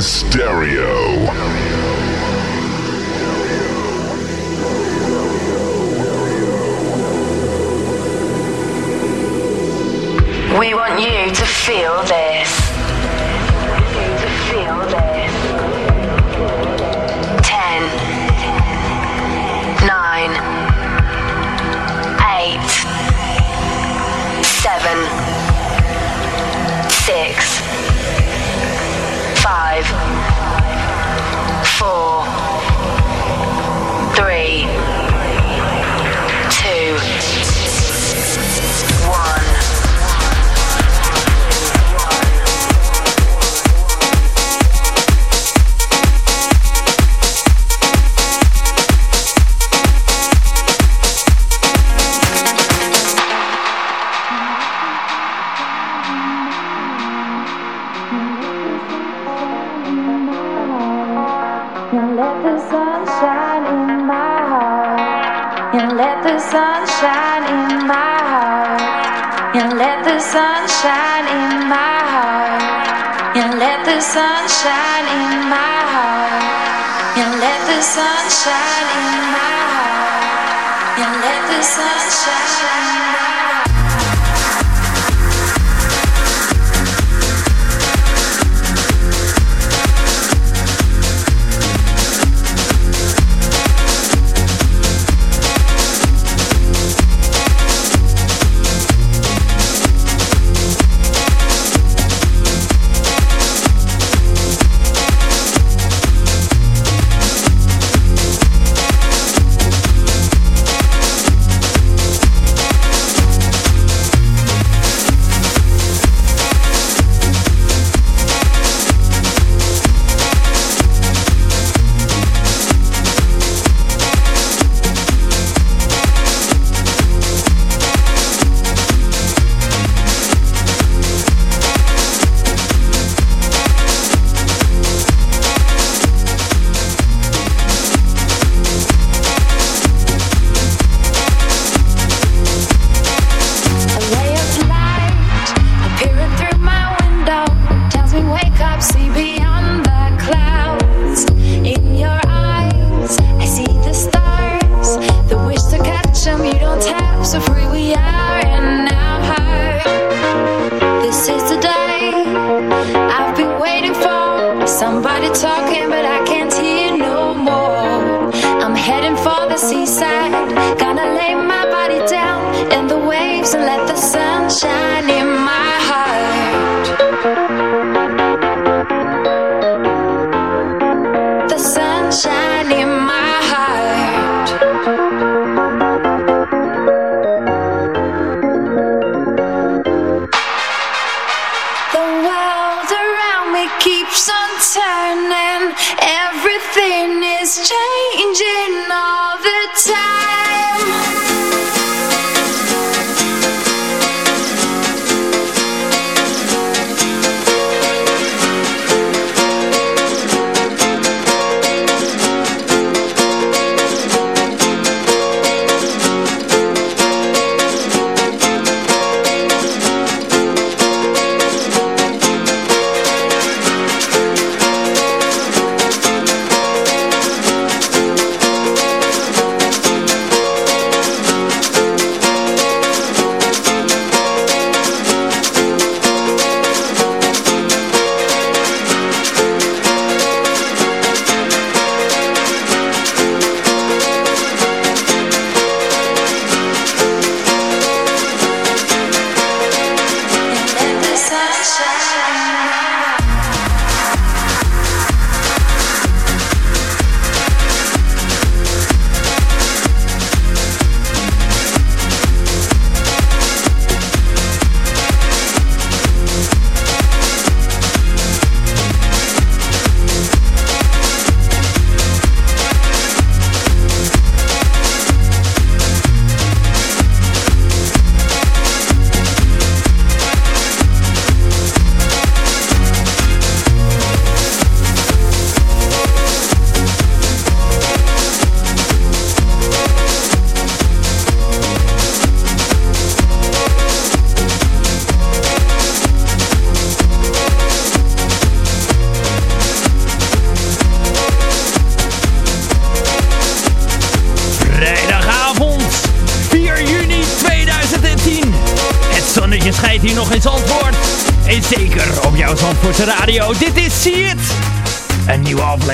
stereo. We want you to feel this. Shine in my heart. And let the sun shine in my heart. And let the sun shine in my heart.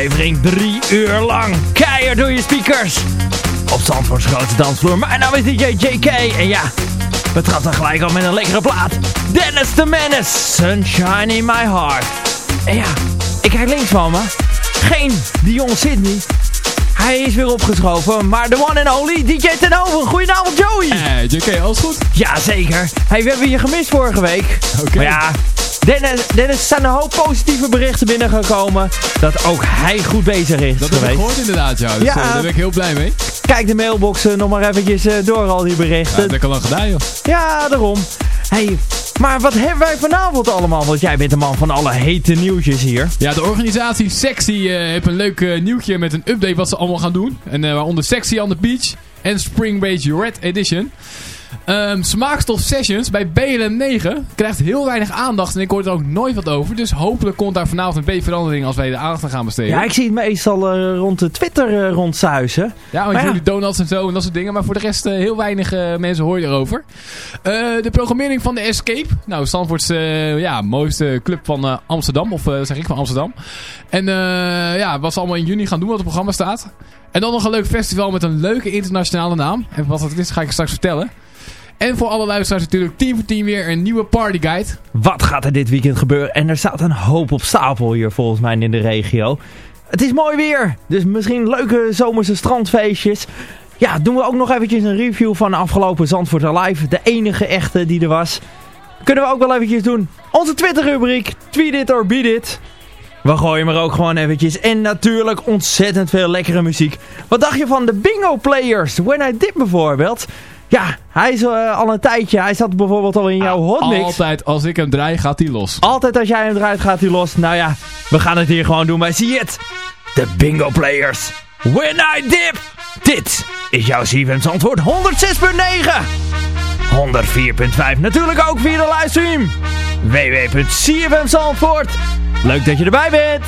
Aflevering, drie uur lang. Keihard door je speakers. Op Zandvoorts grote dansvloer. Mijn naam is DJ JK. En ja, we trappen gelijk al met een lekkere plaat. Dennis the Menace. Sunshine in my heart. En ja, ik kijk links van me. Geen Dion Sydney. Hij is weer opgeschoven, maar de one and only DJ Tenhoven. Goedenavond Joey. Hey JK, alles goed? Ja, zeker. Hey, we hebben je gemist vorige week. Oké. Maar ja, Dennis, Dennis zijn een hoop positieve berichten binnengekomen. Dat ook hij goed bezig is Dat heb ik gehoord inderdaad, ja. Dus, Ja. eh, daar ben ik heel blij mee. Kijk de mailboxen nog maar eventjes eh, door al die berichten. Ja, dat kan al gedaan, joh. Ja, daarom. Hey, maar wat hebben wij vanavond allemaal? Want jij bent de man van alle hete nieuwtjes hier. Ja, de organisatie Sexy eh, heeft een leuk eh, nieuwtje met een update wat ze allemaal gaan doen. En eh, waaronder Sexy on the Beach en Spring Beach Red Edition. Ehm, Smaakstof Sessions bij BLM 9 krijgt heel weinig aandacht en ik hoor er ook nooit wat over. Dus hopelijk komt daar vanavond een beetje verandering als wij de aandacht aan gaan besteden. Ja, ik zie het meestal eh, rond de Twitter uh, rondzuizen. Ja, want ja. jullie donuts en zo en dat soort dingen. Maar voor de rest eh, heel weinig eh, mensen hoor je erover. Eh, de programmering van de Escape. Nou, Stanford's eh, ja, mooiste club van eh, Amsterdam. Of eh, zeg ik van Amsterdam. En eh, ja, wat ze allemaal in juni gaan doen wat op het programma staat. En dan nog een leuk festival met een leuke internationale naam. En wat dat is ga ik straks vertellen. En voor alle luisteraars natuurlijk 10 voor 10 weer een nieuwe partyguide. Wat gaat er dit weekend gebeuren? En er staat een hoop op stapel hier volgens mij in de regio. Het is mooi weer, dus misschien leuke zomerse strandfeestjes. Ja, doen we ook nog eventjes een review van de afgelopen Zandvoort Alive. De enige echte die er was. Kunnen we ook wel eventjes doen. Onze Twitter rubriek, tweet it or beat it. We gooien er ook gewoon eventjes. En natuurlijk ontzettend veel lekkere muziek. Wat dacht je van de bingo players? When I Did bijvoorbeeld. Ja, hij is eh, al een tijdje. Hij zat bijvoorbeeld al in jouw hotmix. Altijd als ik hem draai gaat hij los. Altijd als jij hem draait gaat hij los. Nou ja, we gaan het hier gewoon doen bij See It. De Bingo Players. When I Dip. Dit is jouw CFM's antwoord 106.9. 104.5. Natuurlijk ook via de livestream. www.cfmzandvoort. Leuk dat je erbij bent.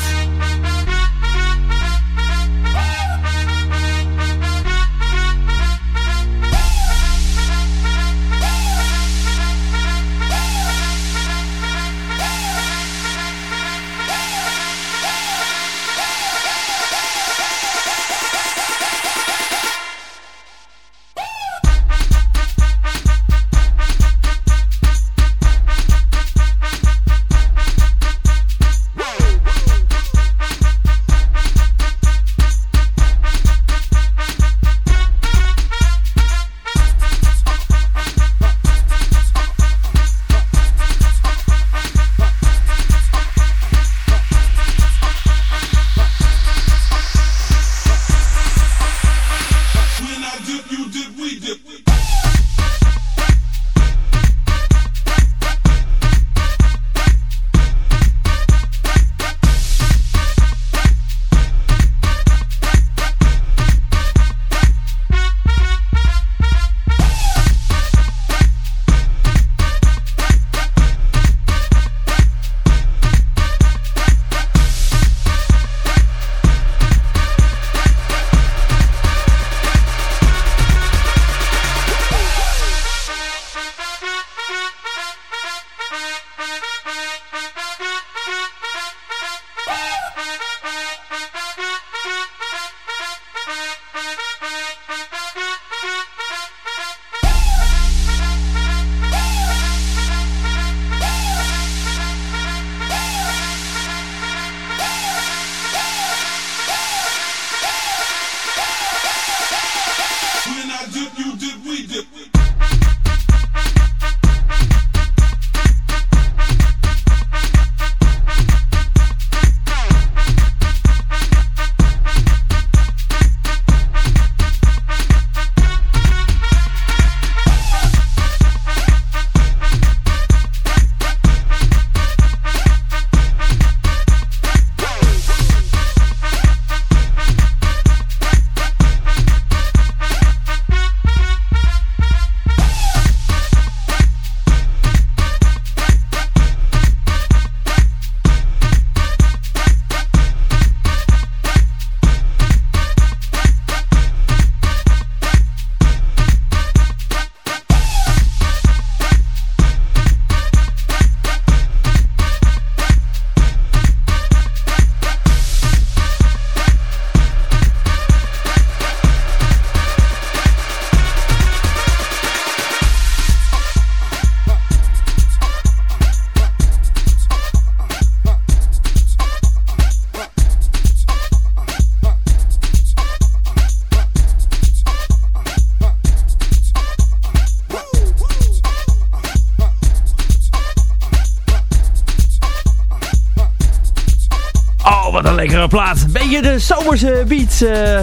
Lekkere plaat. Beetje de zomerse beats. eh.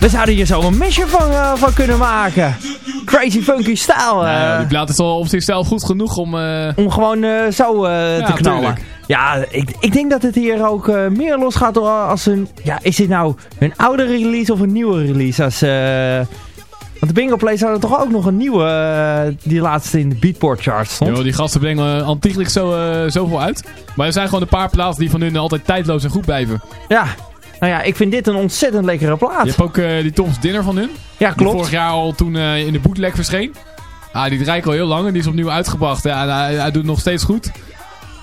we zouden hier zo een mesje van, eh, van kunnen maken. Crazy funky style. eh, Ja, die plaat is al op zichzelf goed genoeg om... om gewoon zo te knallen. tuurlijk. Ja, ik, ik denk dat het hier ook meer losgaat door als een... Ja, is dit nou een oude release of een nieuwe release? Als, want de Bingo zou er toch ook nog een nieuwe, eh, die laatste in de Beatport chart stond. joh, die gasten brengen antiekelijk zo, eh, zoveel uit. Maar er zijn gewoon een paar plaatsen die van hun altijd tijdloos en goed blijven. Ja, nou ja, ik vind dit een ontzettend lekkere plaat. Je hebt ook eh, die Tom's Dinner van hun. ja, Die klopt. vorig jaar al toen eh, in de bootleg verscheen. Ah, die draait al heel lang en die is opnieuw uitgebracht. Ja, en hij, hij doet het nog steeds goed.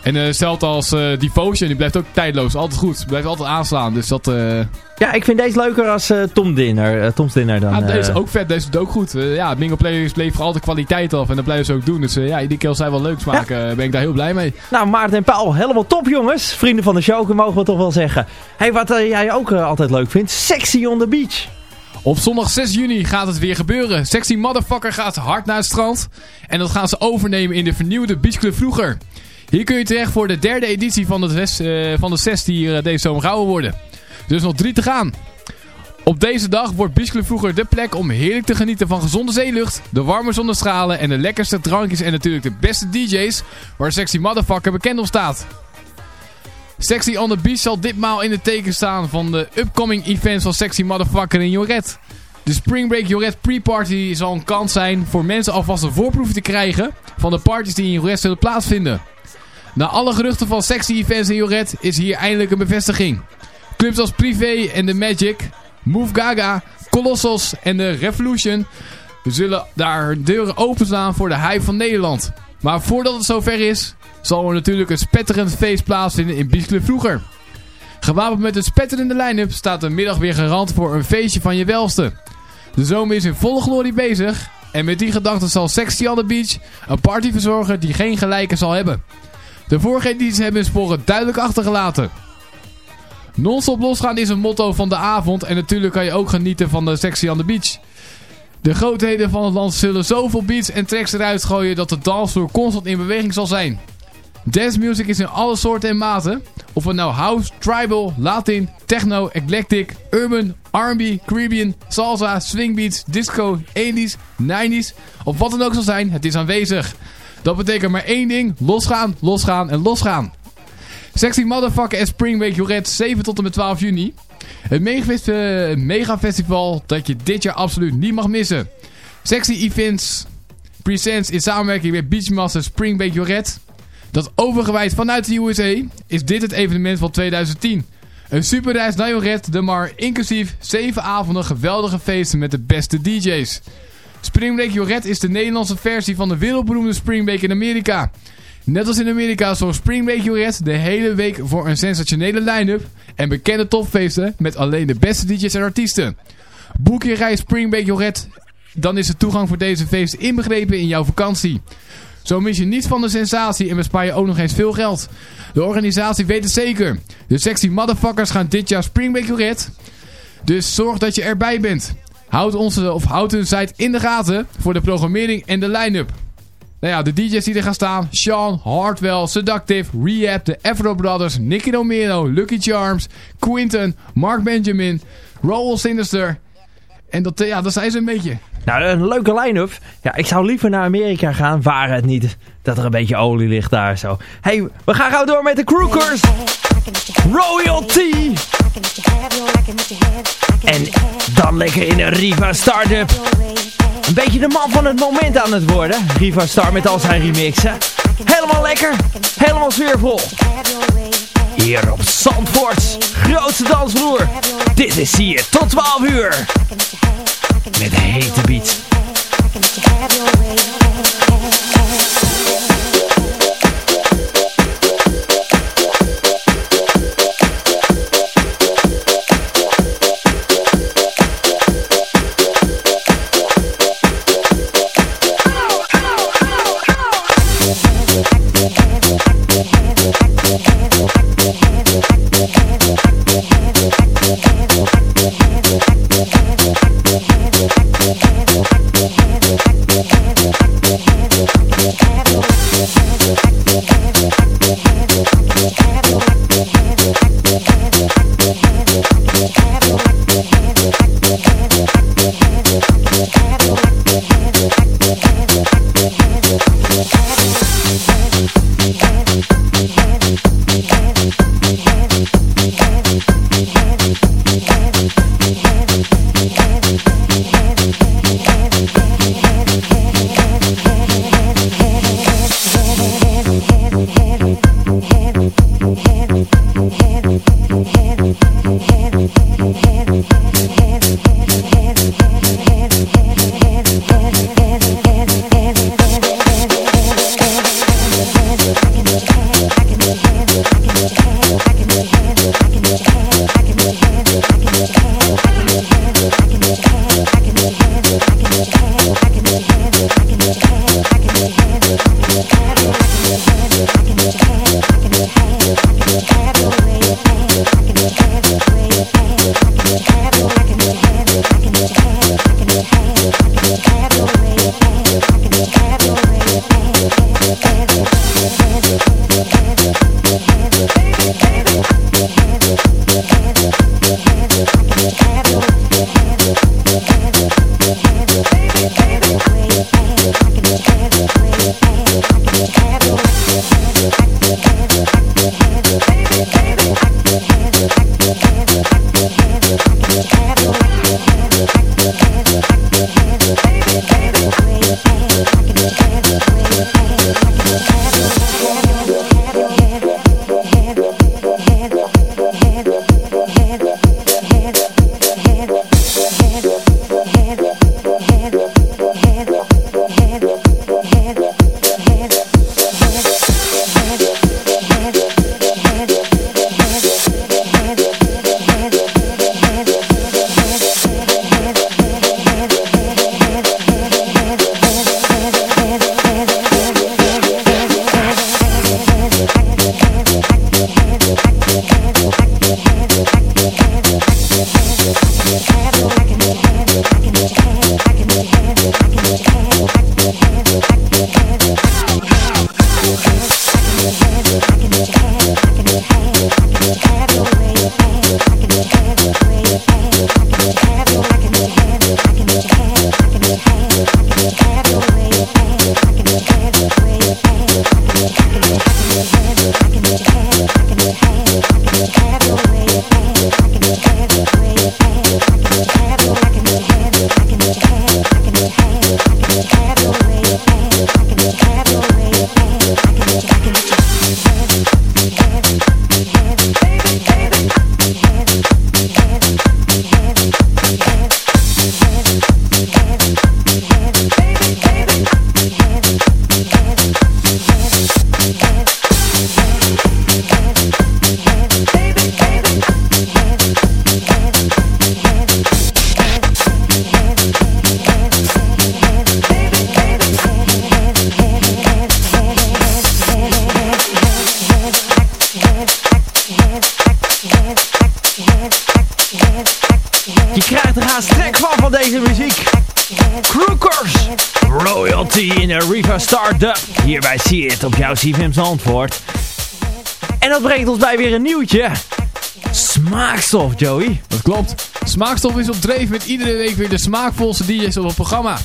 En eh hetzelfde als eh Devotion, die blijft ook tijdloos. Altijd goed. Blijft altijd aanslaan. Dus dat... eh Ja, ik vind deze leuker als Tom Dinner. Tom's Dinner dan. deze is ook vet. Deze doet ook goed. Ja, Bingo Players leveren altijd kwaliteit af. En dat blijven ze ook doen. Dus ja, iedere keer als zij wel leuks maken, ben ik daar heel blij mee. Nou, Maarten en Paul, helemaal top jongens. Vrienden van de show, mogen we toch wel zeggen. hey, wat jij ook altijd leuk vindt. Sexy on the beach. Op zondag 6 juni gaat het weer gebeuren. Sexy Motherfucker gaat hard naar het strand. En dat gaan ze overnemen in de vernieuwde Beachclub Vroeger. Hier kun je terecht voor de derde editie van de, zes, eh, van de die hier eh, deze zomer gehouden worden. Dus nog drie te gaan. Op deze dag wordt Beachclub Vroeger de plek om heerlijk te genieten van gezonde zeelucht, de warme zonnestralen en de lekkerste drankjes en natuurlijk de beste DJ's waar Sexy Motherfucker bekend om staat. Sexy on the Beach zal ditmaal in het teken staan van de upcoming events van Sexy Motherfucker in Joret. De Spring Break Joret Pre-Party zal een kans zijn voor mensen alvast een voorproef te krijgen van de parties die in Joret zullen plaatsvinden. Na alle geruchten van sexy events in Joret is hier eindelijk een bevestiging. Clubs als Privé en The Magic, Move Gaga, Colossus en de Revolution zullen daar deuren openstaan voor de hype van Nederland. Maar voordat het zover is, zal er natuurlijk een spetterend feest plaatsvinden in Beach Club Vroeger. Gewapend met een spetterende line-up staat de middag weer garant voor een feestje van je welste. De zomer is in volle glorie bezig en met die gedachte zal Sexy on the Beach een party verzorgen die geen gelijke zal hebben. De edities hebben hun sporen duidelijk achtergelaten. Non-stop losgaan is een motto van de avond en natuurlijk kan je ook genieten van de Sexy on the Beach. De grootheden van het land zullen zoveel beats en tracks eruit gooien dat de dansvloer constant in beweging zal zijn. Dance music is in alle soorten en maten. Of het nou house, tribal, latin, techno, eclectic, urban, R&B, Caribbean, salsa, swingbeats, disco, 80s, 90s of wat dan ook zal zijn, het is aanwezig. Dat betekent maar één ding, losgaan, losgaan en losgaan. Sexy Motherfucker en Spring Break Joret 7 tot en met 12 juni. Het eh, megafestival dat je dit jaar absoluut niet mag missen. Sexy Events presents in samenwerking met Beachmaster Spring Break Joret. Dat overgewijd vanuit de USA is dit het evenement van 2010. Een superreis naar Joret, de Mar, inclusief 7 avonden geweldige feesten met de beste DJ's. Spring Break Joret is de Nederlandse versie van de wereldberoemde Spring Break in Amerika. Net als in Amerika zorgt Spring Break Joret de hele week voor een sensationele line-up en bekende topfeesten met alleen de beste DJ's en artiesten. Boek je reis Spring Break Joret, dan is de toegang voor deze feesten inbegrepen in jouw vakantie. Zo mis je niets van de sensatie en bespaar je ook nog eens veel geld. De organisatie weet het zeker. De sexy motherfuckers gaan dit jaar Spring Break Joret. Dus zorg dat je erbij bent. Houd, onze, of houd hun site in de gaten voor de programmering en de line-up. Nou ja, de DJ's die er gaan staan. Sean, Hardwell, Seductive, Rehab, de Afro Brothers, Nicky Romero, Lucky Charms, Quinton, Mark Benjamin, Roll Sinister. En dat, ja, dat zijn ze een beetje. Nou, een leuke line-up. Ja, ik zou liever naar Amerika gaan, waar het niet dat er een beetje olie ligt daar zo. hey, we gaan gauw door met de Crookers. Royalty. En dan lekker in een Riva Startup. Een beetje de man van het moment aan het worden. Riva Star met al zijn remixen. Helemaal lekker. Helemaal sfeervol. Hier op Zandvoorts grootste dansvloer. Dit is hier tot 12 uur. Met hete beats. Hey. Op jouw CFM's antwoord. En dat brengt ons bij weer een nieuwtje. Smaakstof, Joey. Dat klopt. Smaakstof is op dreef met iedere week weer de smaakvolste DJ's op het programma.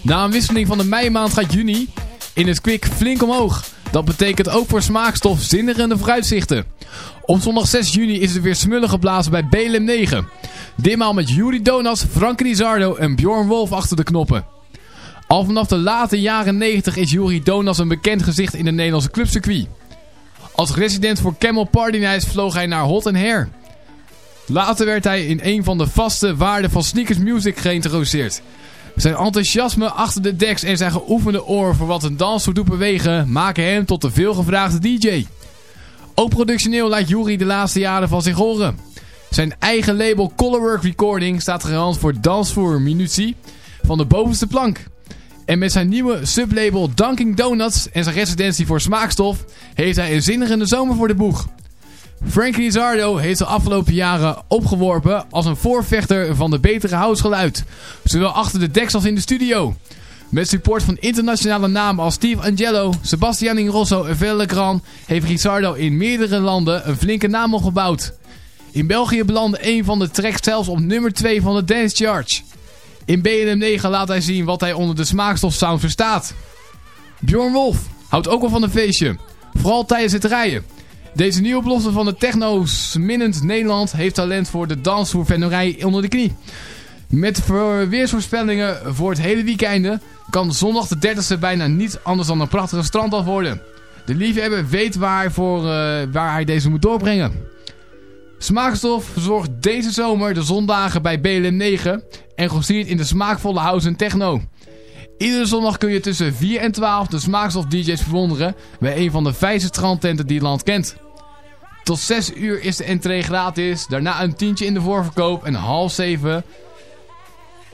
Na een wisseling van de meimaand gaat juni in het kwik flink omhoog. Dat betekent ook voor smaakstof zinderende vooruitzichten. Op zondag 6 juni is het weer smullen geblazen bij BLM 9. Ditmaal met Yuri Donas, Frank Rizardo en Bjorn Wolf achter de knoppen. Al vanaf de late jaren 90 is Yuri Donas een bekend gezicht in de Nederlandse clubcircuit. Als resident voor Camel Party Nights vloog hij naar Hot Hair. Later werd hij in een van de vaste waarden van Sneakers Music geïntroduceerd. Zijn enthousiasme achter de decks en zijn geoefende oor voor wat een dansvoer doet bewegen maken hem tot de veelgevraagde DJ. Ook productioneel laat Yuri de laatste jaren van zich horen. Zijn eigen label Colorwork Recording staat garant voor dansvoer minutie van de bovenste plank. En met zijn nieuwe sublabel Dunkin' Donuts en zijn residentie voor smaakstof heeft hij een zinnig zomer voor de boeg. Frank Rizardo heeft de afgelopen jaren opgeworpen als een voorvechter van de betere housegeluid. Zowel achter de deks als in de studio. Met support van internationale namen als Steve Angelo, Sebastian Ingrosso en Legrand heeft Rizardo in meerdere landen een flinke naam opgebouwd. In België belandde een van de tracks zelfs op nummer 2 van de Dance Charge. In BNM 9 laat hij zien wat hij onder de smaakstofsound verstaat. Bjorn Wolf houdt ook wel van een feestje. Vooral tijdens het rijden. Deze nieuwe oplossing van de techno's minnend Nederland heeft talent voor de dansvoervennerij onder de knie. Met voor- weersvoorspellingen voor het hele weekende kan zondag de 30ste bijna niet anders dan een prachtige strandaf worden. De liefhebber weet waar, voor, eh, waar hij deze moet doorbrengen. Smaakstof verzorgt deze zomer de zondagen bij BLM 9 en grossiert in de smaakvolle house en techno. Iedere zondag kun je tussen 4 en 12 de smaakstof DJ's bewonderen bij een van de fijnste strandtenten die het land kent. Tot 6 uur is de entree gratis, daarna een tientje in de voorverkoop en half 7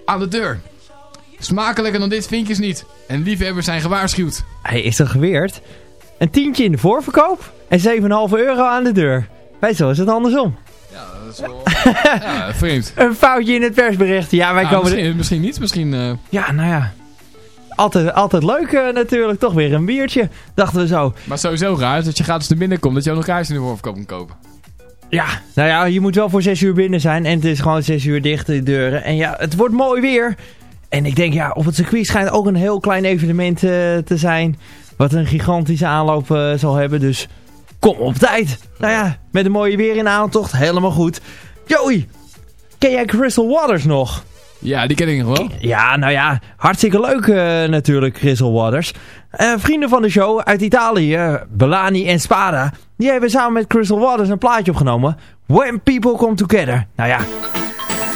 aan de deur. Smakelijker dan dit vind je het niet. En liefhebbers zijn gewaarschuwd. Hij is toch geweerd? Een tientje in de voorverkoop en 7,5 euro aan de deur. Bij zo is het andersom. Ja, dat is wel ja, vreemd. Een foutje in het persbericht. Ja, wij komen... er- misschien, misschien niet, misschien... eh, Ja, nou ja. Altijd, altijd leuk eh, natuurlijk. Toch weer een biertje. Dachten we zo. maar sowieso raar dat je gratis naar binnen komt, dat je ook nog kaartjes in de kan kopen. Ja, nou ja, je moet wel voor 6 uur binnen zijn. En het is gewoon 6 uur dicht, de deuren. En ja, het wordt mooi weer. En ik denk, ja, op het circuit schijnt ook een heel klein evenement eh, te zijn. Wat een gigantische aanloop zal hebben. Dus kom op tijd. Nou ja, met een mooie weer in aantocht. Helemaal goed. Joey, ken jij Crystal Waters nog? Ja, die ken ik nog wel. Ja, nou ja, hartstikke leuk eh, natuurlijk, Crystal Waters. Eh, vrienden van de show uit Italië, Belani en Spada, die hebben samen met Crystal Waters een plaatje opgenomen. When People Come Together. Nou ja,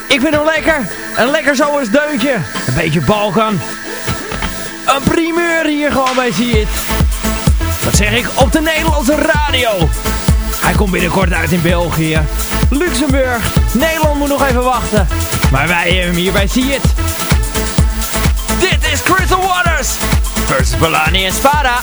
ik vind hem lekker. Een lekker zomers deuntje. Een beetje Balkan. Een primeur hier gewoon bij See It. Wat zeg ik? Op de Nederlandse radio. Hij komt binnenkort uit in België. Luxemburg. Nederland moet nog even wachten. Maar wij hebben hem hier bij See It. Dit is Crystal Waters. Versus Balani en Spada.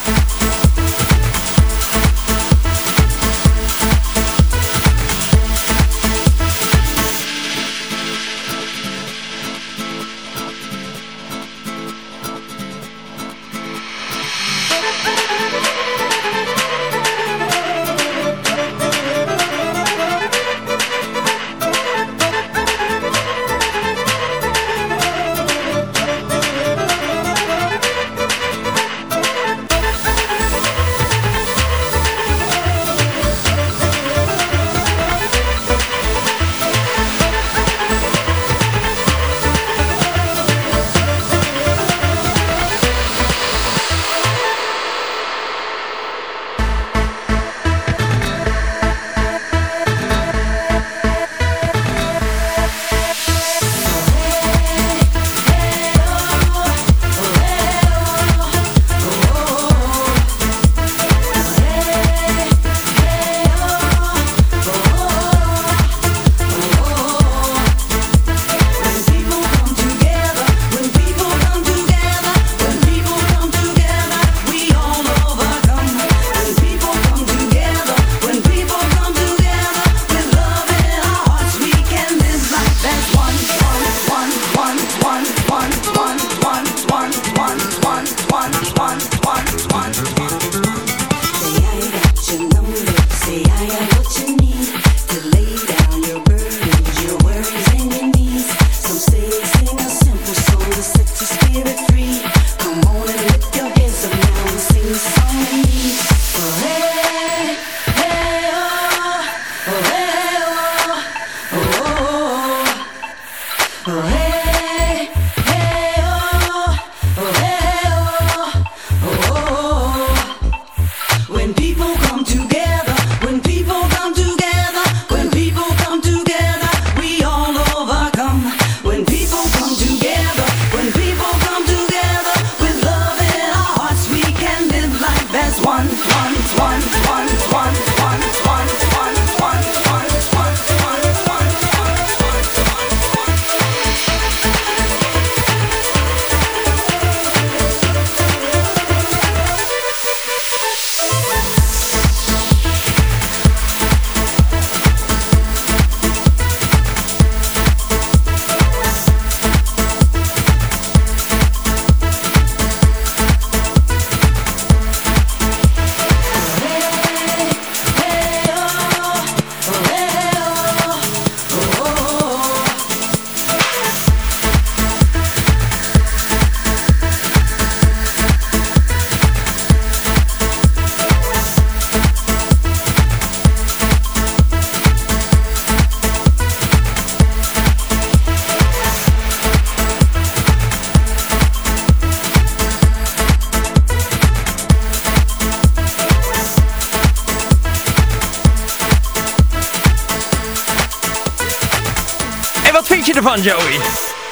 Ervan, Joey?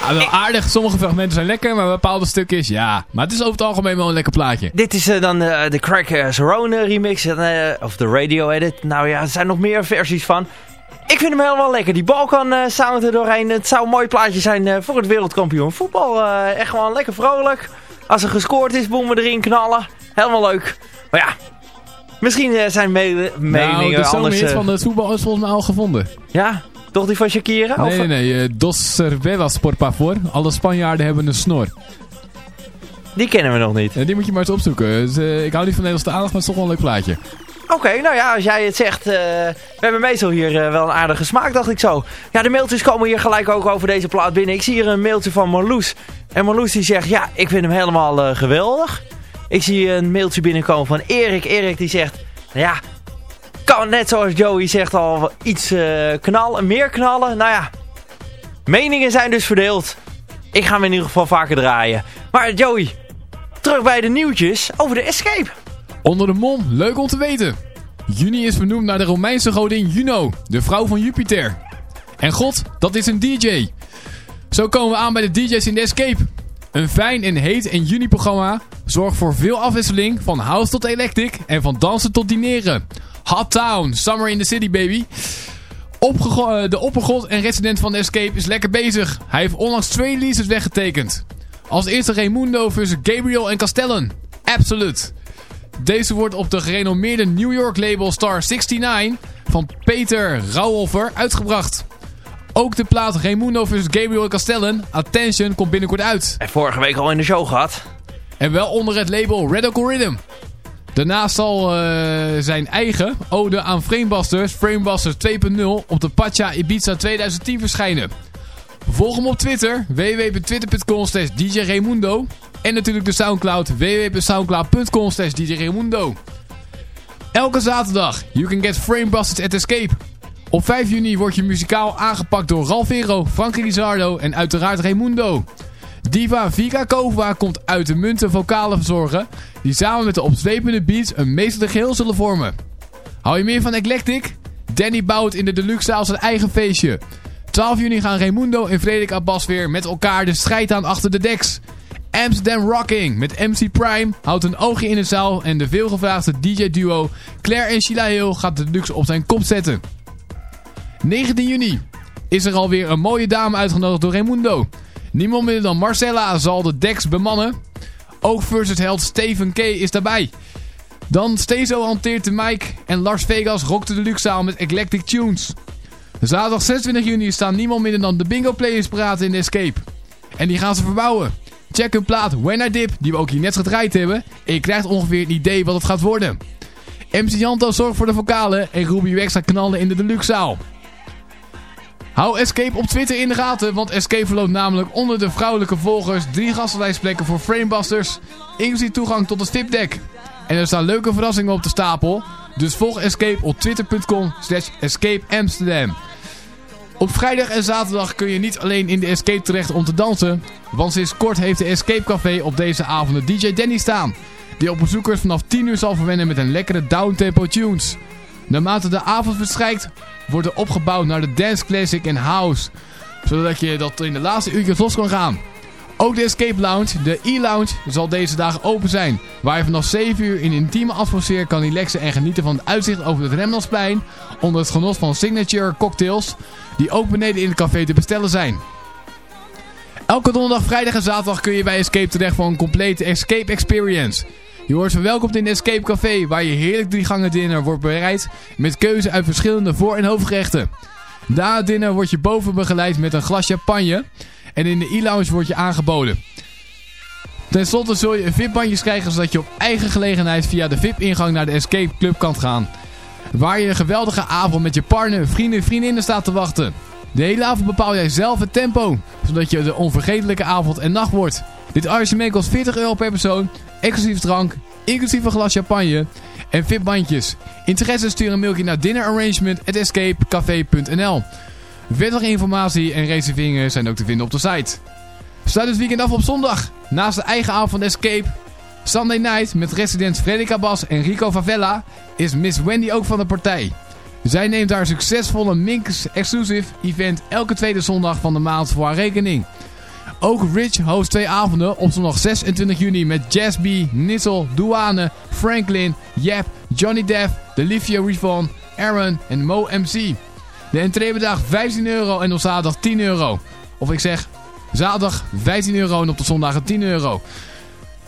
Ah, wel aardig, sommige fragmenten zijn lekker, maar bepaalde stukjes, ja. Maar het is over het algemeen wel een lekker plaatje. Dit is eh, dan eh, de Crack uh, Cerrone remix, eh, of de radio edit. Nou ja, er zijn nog meer versies van. Ik vind hem helemaal lekker. Die Balkan eh sound er doorheen. Het zou een mooi plaatje zijn eh, voor het wereldkampioen voetbal. Eh, echt gewoon lekker vrolijk. Als er gescoord is, boemen erin knallen. Helemaal leuk. Maar ja, misschien eh, zijn nou, meningen de anders... eh, van het voetbal is volgens mij al gevonden. Ja, toch die van Shakira? Nee, Of- nee, nee. eh, Dos Cervelas por favor. Alle Spanjaarden hebben een snor. Die kennen we nog niet. Die moet je maar eens opzoeken. Dus, eh, ik hou niet van Nederlandse aandacht, maar het is toch wel een leuk plaatje. Oké, nou ja, als jij het zegt, eh, we hebben meestal hier wel een aardige smaak, dacht ik zo. Ja, de mailtjes komen hier gelijk ook over deze plaat binnen. Ik zie hier een mailtje van Marloes. En Marloes die zegt, ja, ik vind hem helemaal geweldig. Ik zie een mailtje binnenkomen van Erik. Erik die zegt, nou ja, kan net zoals Joey zegt al iets eh, knallen, meer knallen. Nou ja, meningen zijn dus verdeeld. Ik ga hem in ieder geval vaker draaien. Maar Joey, terug bij de nieuwtjes over de Escape. Onder de mom, leuk om te weten. Juni is vernoemd naar de Romeinse godin Juno, de vrouw van Jupiter. En God, dat is een DJ. Zo komen we aan bij de DJ's in de Escape. Een fijn en heet en juni-programma zorgt voor veel afwisseling van house tot electric en van dansen tot dineren. Hot Town, Summer in the City baby. Opgego- eh, de oppergod en resident van de Escape is lekker bezig. Hij heeft onlangs twee releases weggetekend. Als eerste Raimundo versus Gabriel en Castellan. Absolute. Deze wordt op de gerenommeerde New York label Star 69 van Peter Rauhofer uitgebracht. Ook de plaat Raimundo vs. Gabriel en Castellan, Attention, komt binnenkort uit. En vorige week al in de show gehad. En wel onder het label Radical Rhythm. Daarnaast zal eh, zijn eigen ode aan Framebusters, Framebusters 2.0, op de Pacha Ibiza 2010 verschijnen. Volg hem op Twitter, www.twitter.com slash. En natuurlijk de Soundcloud, www.soundcloud.com slash. Elke zaterdag, you can get Framebusters at Escape. Op 5 juni word je muzikaal aangepakt door Ralvero, Frankie Lizardo en uiteraard Raimundo. Diva Vika Kova komt uit de munten vocalen verzorgen, die samen met de opzwepende beats een meesterlijk geheel zullen vormen. Hou je meer van Eclectic? Danny bouwt in de Deluxe zaal zijn eigen feestje. 12 juni gaan Raimundo en Frederik Abbas weer met elkaar de strijd aan achter de deks. Amsterdam Rocking met MC Prime houdt een oogje in de zaal en de veelgevraagde DJ-duo Claire en Sheila Hill gaat de Deluxe op zijn kop zetten. 19 juni is er alweer een mooie dame uitgenodigd door Raimundo. Niemand minder dan Marcella zal de decks bemannen. Ook versus held Steven K is daarbij. Dan Stezo hanteert de mic en Lars Vegas rokt de deluxezaal met Eclectic Tunes. Zaterdag 26 juni staan niemand minder dan de Bingo Players praten in de Escape. En die gaan ze verbouwen. Check hun plaat When I Dip, die we ook hier net gedraaid hebben. En je krijgt ongeveer een idee wat het gaat worden. MC Janto zorgt voor de vocalen en Ruby Wax gaat knallen in de deluxezaal. Hou Escape op Twitter in de gaten, want Escape verloopt namelijk onder de vrouwelijke volgers drie gastenlijstplekken voor Framebusters, inclusief toegang tot het VIP-deck. En er staan leuke verrassingen op de stapel, dus volg Escape op twitter.com slash escapeamsterdam. Op vrijdag en zaterdag kun je niet alleen in de Escape terecht om te dansen, want sinds kort heeft de Escape Café op deze avonden DJ Danny staan, die op bezoekers vanaf 10 uur zal verwennen met een lekkere downtempo tunes. Naarmate de avond verstrijkt, wordt er opgebouwd naar de dance classic en house. Zodat je dat in de laatste uurtjes los kan gaan. Ook de Escape Lounge, de e-lounge, zal deze dagen open zijn. Waar je vanaf 7 uur in intieme atmosfeer kan relaxen en genieten van het uitzicht over het Rembrandtsplein. Onder het genot van signature cocktails, die ook beneden in het café te bestellen zijn. Elke donderdag, vrijdag en zaterdag kun je bij Escape terecht voor een complete Escape Experience. Je wordt verwelkomd in Escape Café, waar je heerlijk drie gangen dinner wordt bereid met keuze uit verschillende voor- en hoofdgerechten. Na het dinner word je boven begeleid met een glas champagne en in de e-lounge wordt je aangeboden. Ten slotte zul je VIP-bandjes krijgen zodat je op eigen gelegenheid via de VIP-ingang naar de Escape Club kan gaan. Waar je een geweldige avond met je partner, vrienden en vriendinnen staat te wachten. De hele avond bepaal jij zelf het tempo, zodat je de onvergetelijke avond en nacht wordt. Dit arrangement kost 40 euro per persoon, exclusief drank, inclusief een glas champagne en VIP-bandjes. Interesse stuur een mailtje naar dinnerarrangement.escapecafé.nl Verdere informatie en reserveringen zijn ook te vinden op de site. Sluit het weekend af op zondag. Naast de eigen avond van Escape, Sunday Night met resident Frederica Bas en Rico Favela is Miss Wendy ook van de partij. Zij neemt haar succesvolle Minx Exclusive Event elke tweede zondag van de maand voor haar rekening. Ook Rich host twee avonden op zondag 26 juni met B, Nissel, Douane, Franklin, Jep, Johnny Depp, Delivia Rivon, Aaron en Mo MC. De entree bedraagt 15 euro en op zaterdag 10 euro. Of ik zeg, zaterdag 15 euro en op de zondagen 10 euro.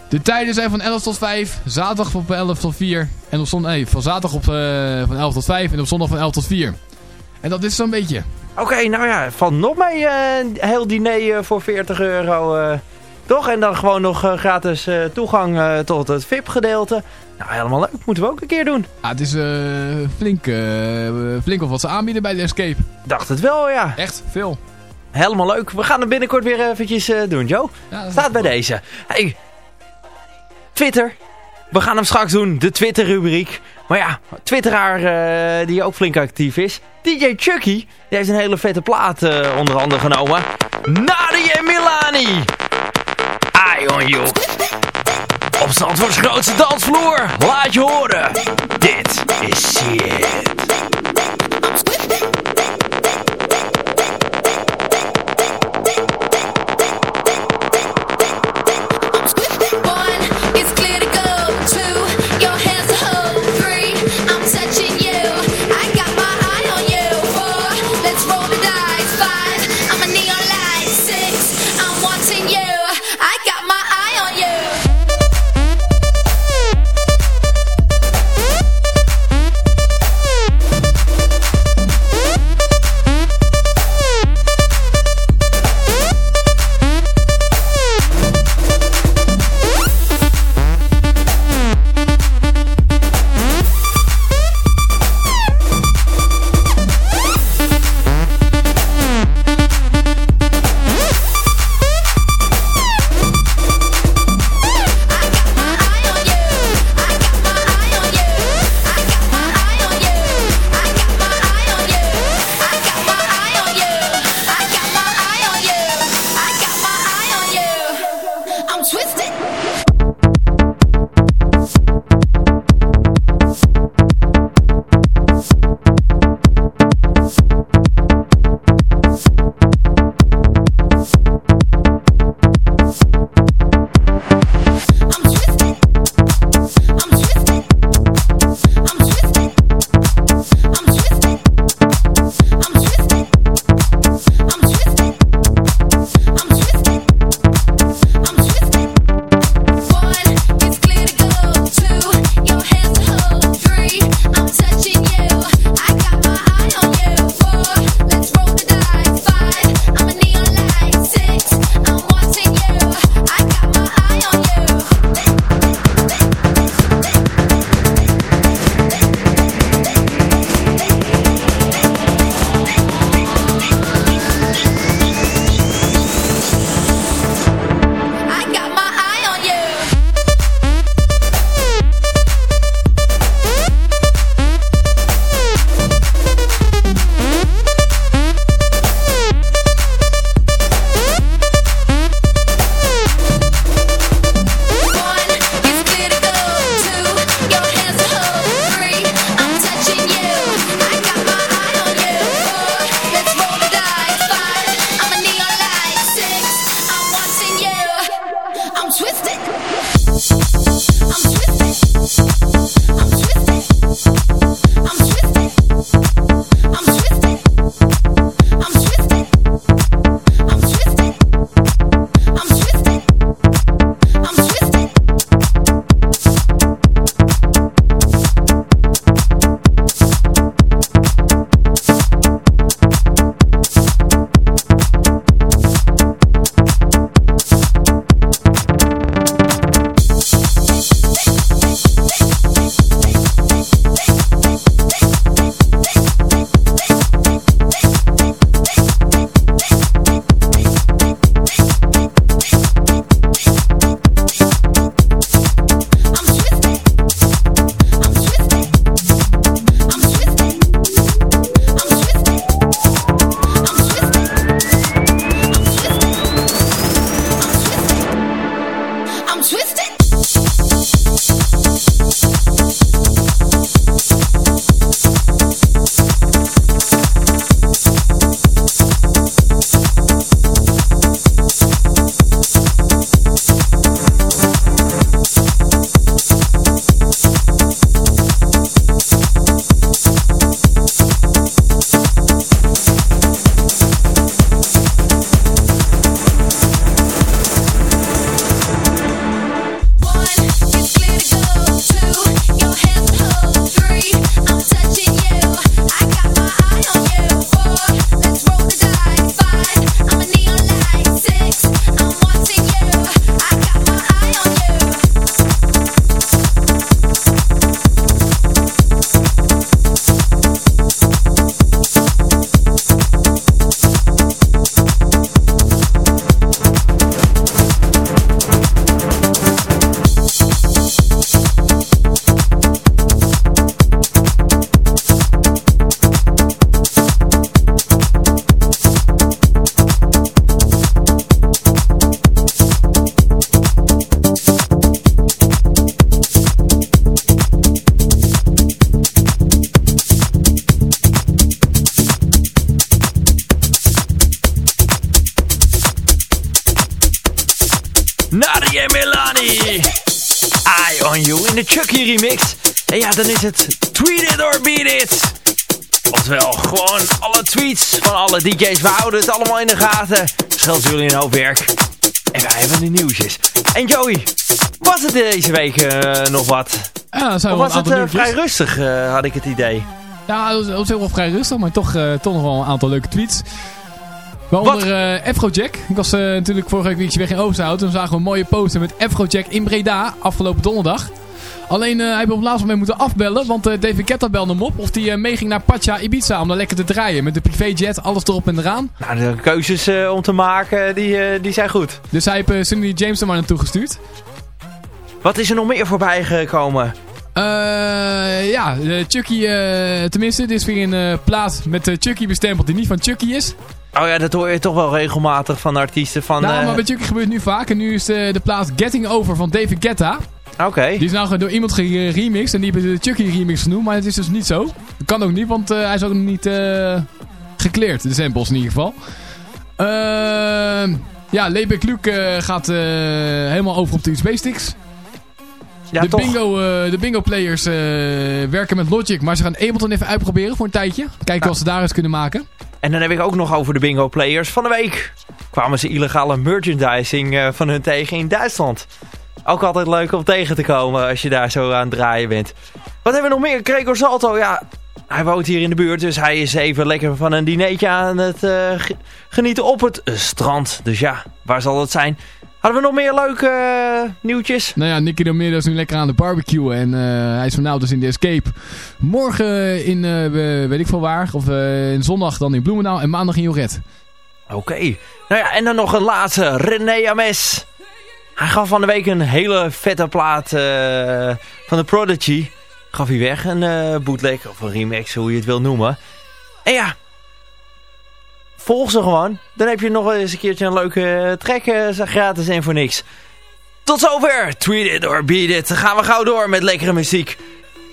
De tijden zijn van 11 tot 5, zaterdag van 11 tot 4 en op zondag, van zaterdag op, eh, van 11 tot 5 en op zondag van 11 tot 4. En dat is zo'n beetje. Oké, nou ja, van nog mee eh, een heel diner eh, voor 40 euro. eh, toch? En dan gewoon nog eh, gratis eh, toegang eh, tot het VIP-gedeelte. Nou, helemaal leuk. Moeten we ook een keer doen. Ah, het is eh, flink, eh, flink wat wat ze aanbieden bij de Escape. Dacht het wel, ja. Echt, veel. Helemaal leuk. We gaan het binnenkort weer eventjes eh, doen, Joe. Ja, Staat bij deze. Hey, Twitter. We gaan hem straks doen, de Twitter-rubriek. Maar ja, twitteraar eh, die ook flink actief is. DJ Chucky, die heeft een hele vette plaat eh, onder andere genomen. Nadia Milani. Eye on you. Op Zandvoorts grootste dansvloer. Laat je horen. Dit is shit. Remix. En ja, dan is het Tweet It or Beat It. Oftewel, gewoon alle tweets van alle DJ's. We houden het allemaal in de gaten. Scheelt jullie een hoop werk. En wij hebben de nieuwsjes. En Joey, was het deze week eh, nog wat? Ja, dat zijn Of was een het aantal eh, vrij rustig, eh, had ik het idee. Ja, dat was op zich wel vrij rustig, maar toch, toch nog wel een aantal leuke tweets. Waaronder eh Afrojack. Ik was natuurlijk vorige week weekje weg in Oosterhout. Toen zagen we een mooie poster met Afrojack in Breda afgelopen donderdag. Alleen eh, hij heeft op het laatste moment moeten afbellen, want eh, David Guetta belde hem op of hij meeging naar Pacha Ibiza om daar lekker te draaien. Met de privéjet, alles erop en eraan. Nou, de keuzes eh, om te maken, die, eh, die zijn goed. Dus hij heeft uh, Cindy James er maar naartoe gestuurd. Wat is er nog meer voorbij gekomen? Eh ja, eh, Chucky, eh, tenminste, dit is weer een eh, plaat met eh, Chucky bestempeld die niet van Chucky is. Oh ja, dat hoor je toch wel regelmatig van artiesten van... nou, eh, maar bij Chucky gebeurt het nu vaak. En nu is de, de plaat Getting Over van David Guetta. Oké. Die is nou door iemand geremixed en die hebben de Chucky remix genoemd. Maar het is dus niet zo. Dat kan ook niet, want uh, hij is ook niet uh, gecleared. De samples in ieder geval. Uh, ja, Lebeck Luke uh, gaat uh, helemaal over op de USB-sticks. Ja, de, toch? bingo, uh, de bingo players werken met Logic, maar ze gaan Ableton even uitproberen voor een tijdje. Kijken ja. wat ze daar eens kunnen maken. En dan heb ik ook nog over de bingo players van de week. Kwamen ze illegale merchandising uh, van hun tegen in Duitsland. Ook altijd leuk om tegen te komen als je daar zo aan het draaien bent. Wat hebben we nog meer? Gregor Salto, ja, hij woont hier in de buurt, dus hij is even lekker van een dinertje aan het uh, genieten op het strand. Dus ja, waar zal dat zijn? Hadden we nog meer leuke uh, nieuwtjes? Nou ja, Nicky Domero is nu lekker aan de barbecue en uh, hij is vanavond dus in de Escape. Morgen in, uh, weet ik veel waar, of in zondag dan in Bloemendaal en maandag in Joret. Oké, okay. nou ja, en dan nog een laatste, René Ames. Hij gaf van de week een hele vette plaat van de Prodigy. Gaf hij weg, een bootleg of een remix, hoe je het wil noemen. En ja, volg ze gewoon. Dan heb je nog eens een keertje een leuke track uh, gratis en voor niks. Tot zover. Tweet it or beat it. Dan gaan we gauw door met lekkere muziek.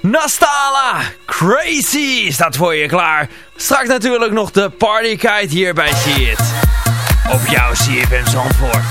Nastala, Crazy staat voor je klaar. Straks natuurlijk nog de partykite hier bij See It. Op jouw CFM Zandvoort.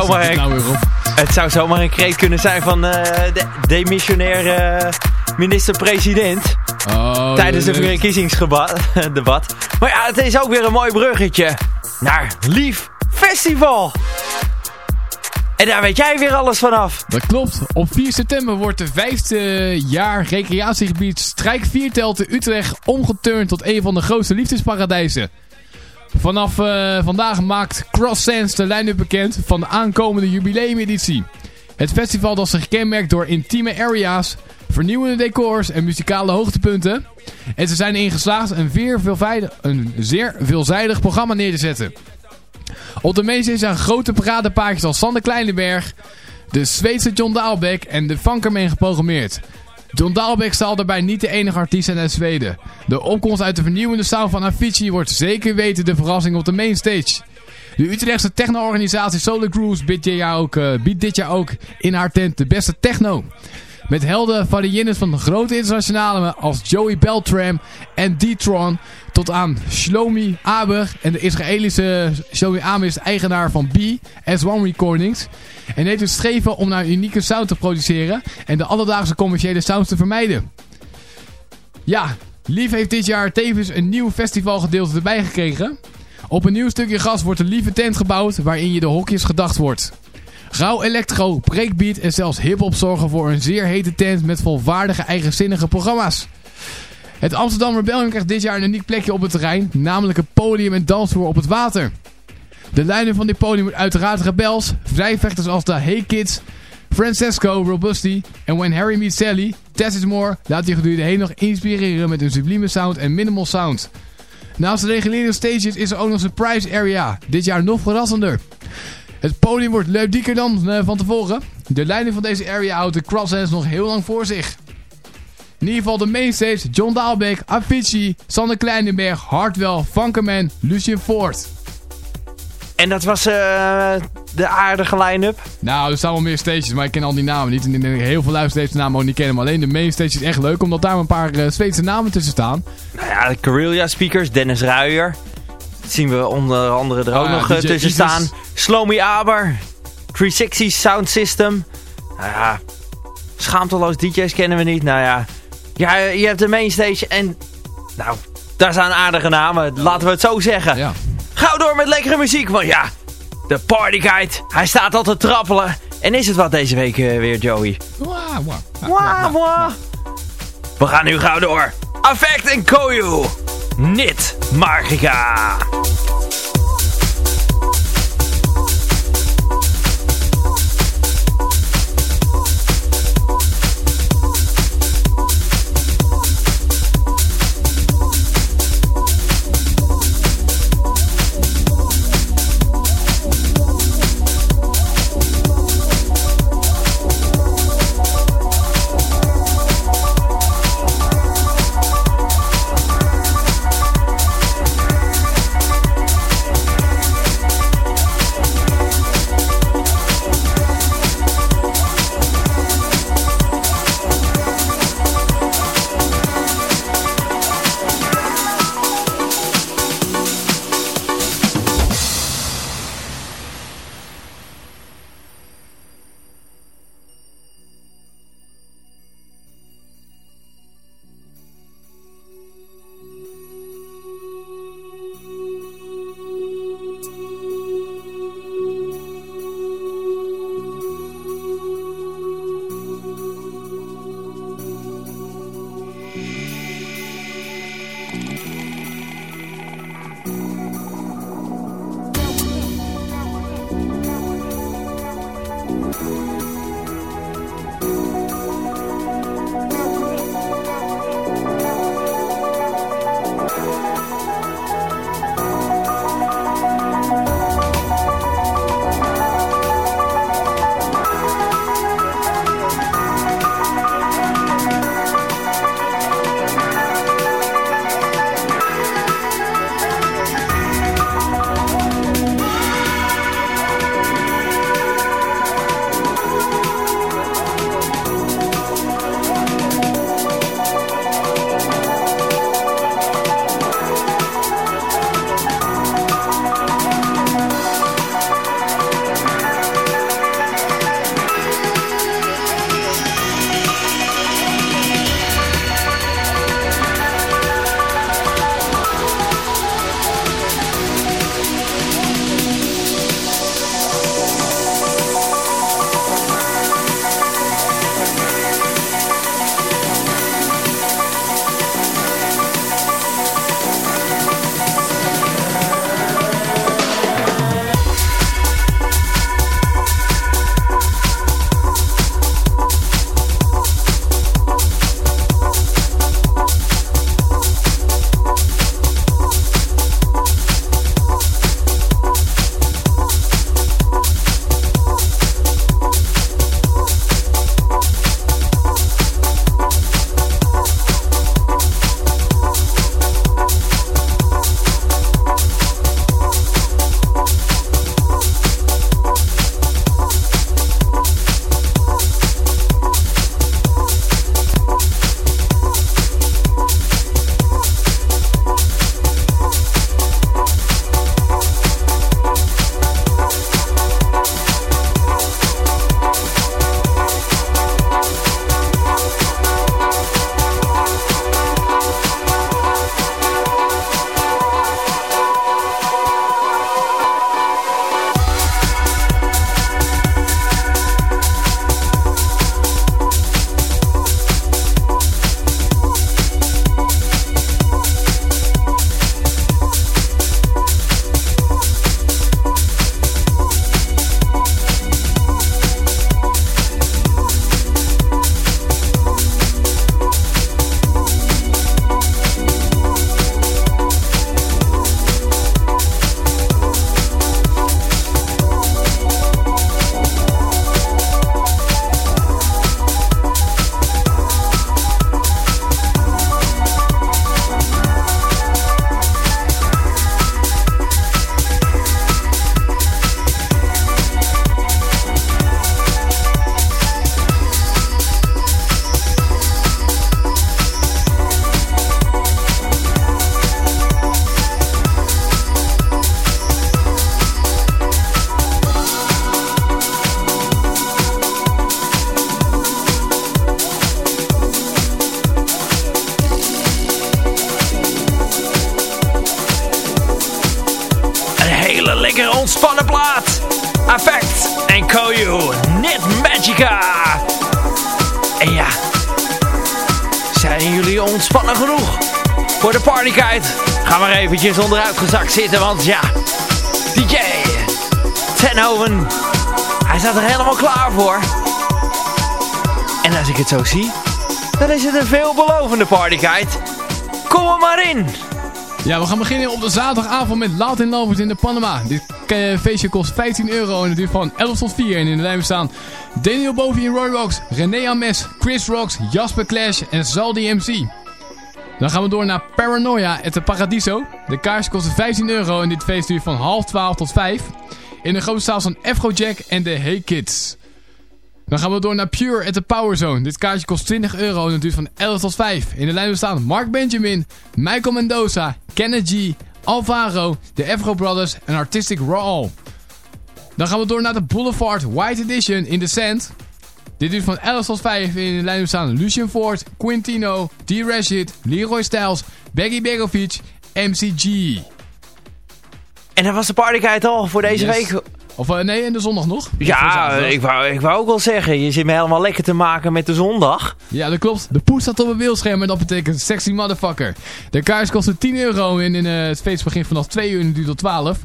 Zomaar, het een, nou het zou zomaar een kreet kunnen zijn van eh, de demissionaire eh, minister-president. Oh, tijdens de- het verkiezingsdebat. Maar ja, het is ook weer een mooi bruggetje naar Lief Festival. En daar weet jij weer alles vanaf. Dat klopt. Op 4 september wordt de vijfde jaar recreatiegebied Strijk Viertel te Utrecht omgeturnd tot een van de grootste liefdesparadijzen. Vanaf eh, vandaag maakt Cross Sands de line-up bekend van de aankomende jubileumeditie. Het festival dat zich kenmerkt door intieme area's, vernieuwende decors en muzikale hoogtepunten. En ze zijn erin geslaagd een, zeer veelvijdig- een zeer veelzijdig programma neer te zetten. Op de meeste zijn grote paradepaardjes als Sander Kleinenberg, de Zweedse John Daalbeck en de Funkerman geprogrammeerd. John Daalbeck zal daarbij niet de enige artiest zijn uit Zweden. De opkomst uit de vernieuwende sound van Avicii wordt zeker weten de verrassing op de mainstage. De Utrechtse techno-organisatie Solar Cruise biedt eh, biedt dit jaar ook in haar tent de beste techno. Met helden variënten van grote internationale als Joey Beltram en D-Tron tot aan Shlomi Aber. En de Israëlische Shlomi Aber is eigenaar van B, S1 Recordings. En heeft het streven om naar een unieke sound te produceren en de alledaagse commerciële sounds te vermijden. Ja, Lief heeft dit jaar tevens een nieuw festivalgedeelte erbij gekregen. Op een nieuw stukje gas wordt een lieve tent gebouwd waarin je de hokjes gedacht wordt. Rauw electro, breakbeat en zelfs hip-hop zorgen voor een zeer hete tent met volwaardige eigenzinnige programma's. Het Amsterdam Rebellion krijgt dit jaar een uniek plekje op het terrein, namelijk een podium en dansvloer op het water. De lijnen van dit podium wordt uiteraard rebels, vrijvechters als de Hey Kids, Francesco Robusti en When Harry Meets Sally, Tess is More laat je gedurende heen nog inspireren met een sublieme sound en minimal sound. Naast de reguliere stages is er ook nog een surprise area, dit jaar nog verrassender. Het podium wordt luidieker dan eh, van tevoren. De leiding van deze area houdt de Crosshands nog heel lang voor zich. In ieder geval de mainstage, John Daalbeck, Avicii, Sander Kleinenberg, Hartwell, Funkerman, Lucien Ford. En dat was eh, de aardige line-up. Nou, er staan wel meer stages, maar ik ken al die namen niet. En ik denk dat heel veel luisteraars de namen ook niet kennen. Maar alleen de mainstage is echt leuk, omdat daar een paar eh, Zweedse namen tussen staan. Nou ja, de Speakers, Dennis Ruijer. Dat zien we onder andere er ook Ah nog DJ tussen staan. Slomy Aber. 360 Sound System. Nou ja, schaamteloos DJ's kennen we niet. Nou ja, ja je hebt de mainstage en... Nou, daar staan aardige namen. Laten we het zo zeggen. Ja. Gauw door met lekkere muziek, want ja, de partyguide, hij staat al te trappelen. En is het wat deze week eh, weer, Joey? Wauw, wauw. Wah. We gaan nu gauw door. Affect en Koyu. Nit Magica. Música eventjes onderuit zitten, want ja, DJ Tenhoven, hij staat er helemaal klaar voor. En als ik het zo zie, dan is het een veelbelovende partykite. Kom er maar in! Ja, we gaan beginnen op de zaterdagavond met Latin Lovers in de Panama. Dit eh, feestje kost 15 euro en het duurt van 11 tot 4. En in de lijn staan Daniel Bovi in Roy Rocks, René Ames, Chris Rocks, Jasper Clash en Zaldi MC. Dan gaan we door naar Paranoia at the Paradiso. De kaars kost 15 euro en dit feest duurt van half 12 tot 5. In de grote zaal staan Afrojack en de Hey Kids. Dan gaan we door naar Pure at the Power Zone. Dit kaartje kost 20 euro en het duurt van 11 tot 5. In de lijn staan Mark Benjamin, Michael Mendoza, Kenneth G, Alvaro, de Afro Brothers en Artistic Raw. Dan gaan we door naar de Boulevard White Edition in The Sand. Dit duurt van 11 tot 5. In de lijn staan Lucien Ford, Quintino, D-Rashid, Leroy Styles, Baggy Begovic, MCG. En dat was de partykite al voor deze Yes. week. Of eh, nee, en de zondag nog? Ja, ik wou, ik wou ook wel zeggen, je zit me helemaal lekker te maken met de zondag. Ja, dat klopt. De poes staat op het beeldscherm en dat betekent sexy motherfucker. De kaars kostte 10 euro en in, eh, het feest begint vanaf 2 uur en duurt tot 12.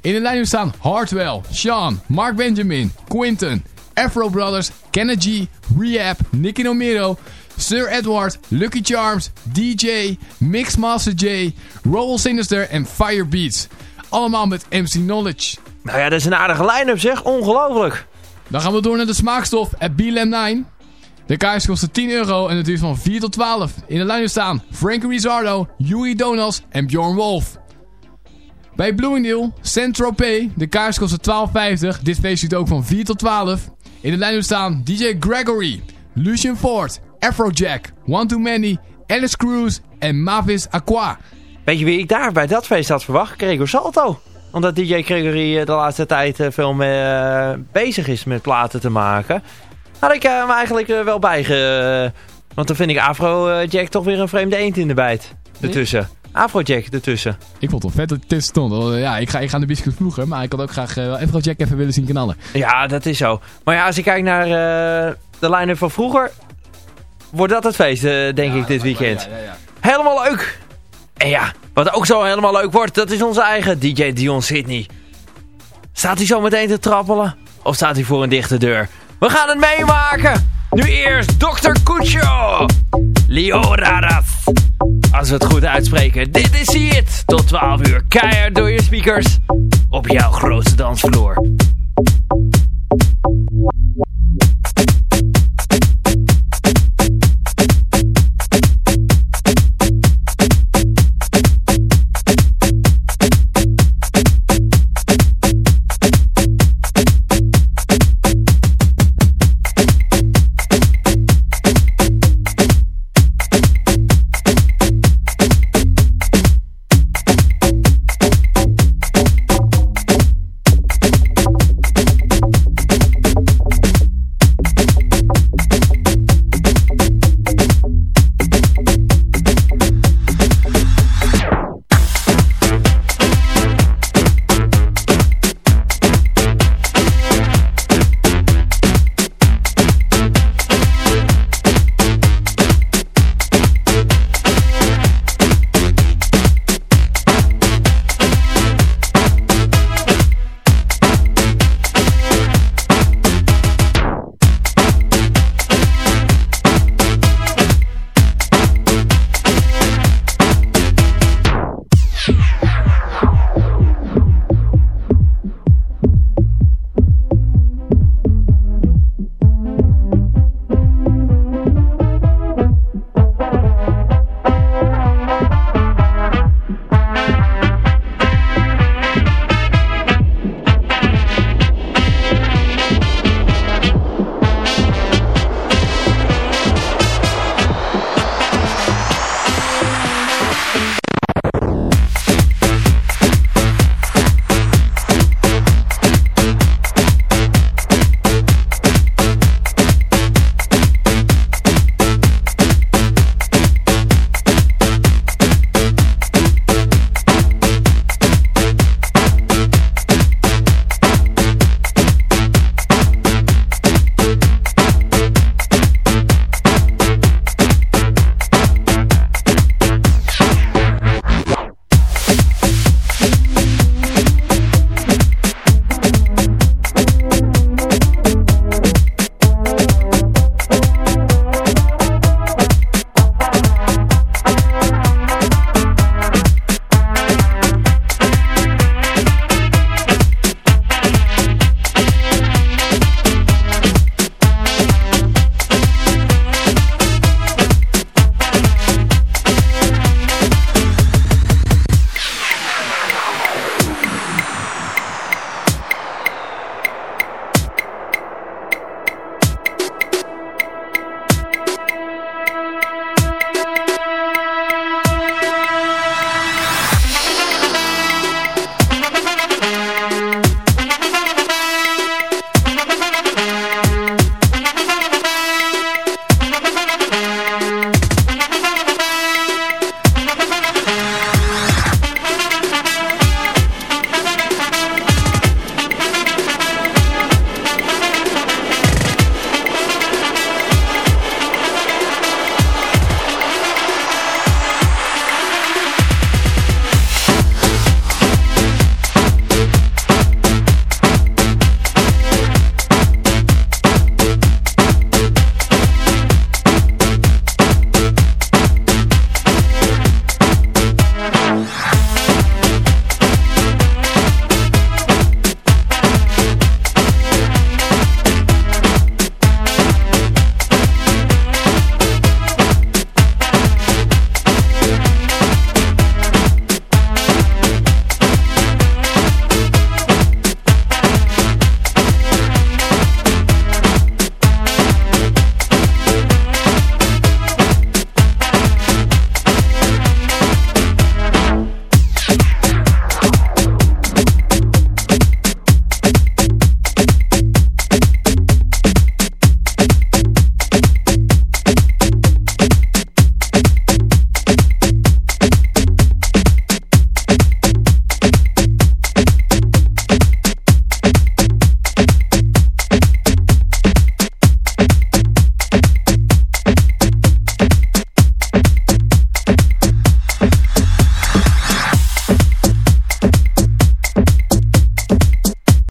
In de lijn staan Hartwell, Sean, Mark Benjamin, Quinton, Afro Brothers, Kenneth G, Rehab, Nicky Nomero, Sir Edward, Lucky Charms, DJ, Mixmaster J, Roll Sinister en Firebeats. Allemaal met MC Knowledge. Nou ja, dat is een aardige line-up zeg, ongelooflijk. Dan gaan we door naar de smaakstof at BLM 9. De kaars kosten 10 euro en het duurt van 4 tot 12. In de lijnen staan Frankie Rizzardo, Huey Donals en Bjorn Wolf. Bij Bloomingdale, Saint-Tropez, de kaars kosten 12,50. Dit feest duurt ook van 4 tot 12. In de lijnen staan DJ Gregory, Lucian Ford, Afrojack, One Too Many, Alice Cruz en Mavis Aqua. Weet je wie ik daar bij dat feest had verwacht? Gregor Salto. Omdat DJ Gregory eh, de laatste tijd eh, veel meer eh, bezig is met platen te maken. Had ik hem eigenlijk wel bij ge... Want dan vind ik Afrojack toch weer een vreemde eend in de bijt. Ertussen. Afrojack ertussen. Ik vond het wel vet dat het tussen stond. Oh, Ja, ik ga, ik ga de biscuit vroeger, maar ik had ook graag eh, Afrojack even willen zien knallen. Ja, dat is zo. Maar ja, als ik kijk naar eh, de line-up van vroeger... Wordt dat het feest, eh, denk ik, dit weekend. Helemaal leuk. En ja, wat ook zo helemaal leuk wordt, dat is onze eigen DJ Dion Sydney. Staat hij zo meteen te trappelen? Of staat hij voor een dichte deur? We gaan het meemaken. Nu eerst Dr. Cuccio. Lioraras als we het goed uitspreken. Dit is het Tot 12 uur. Keihard door je speakers. Op jouw grootste dansvloer.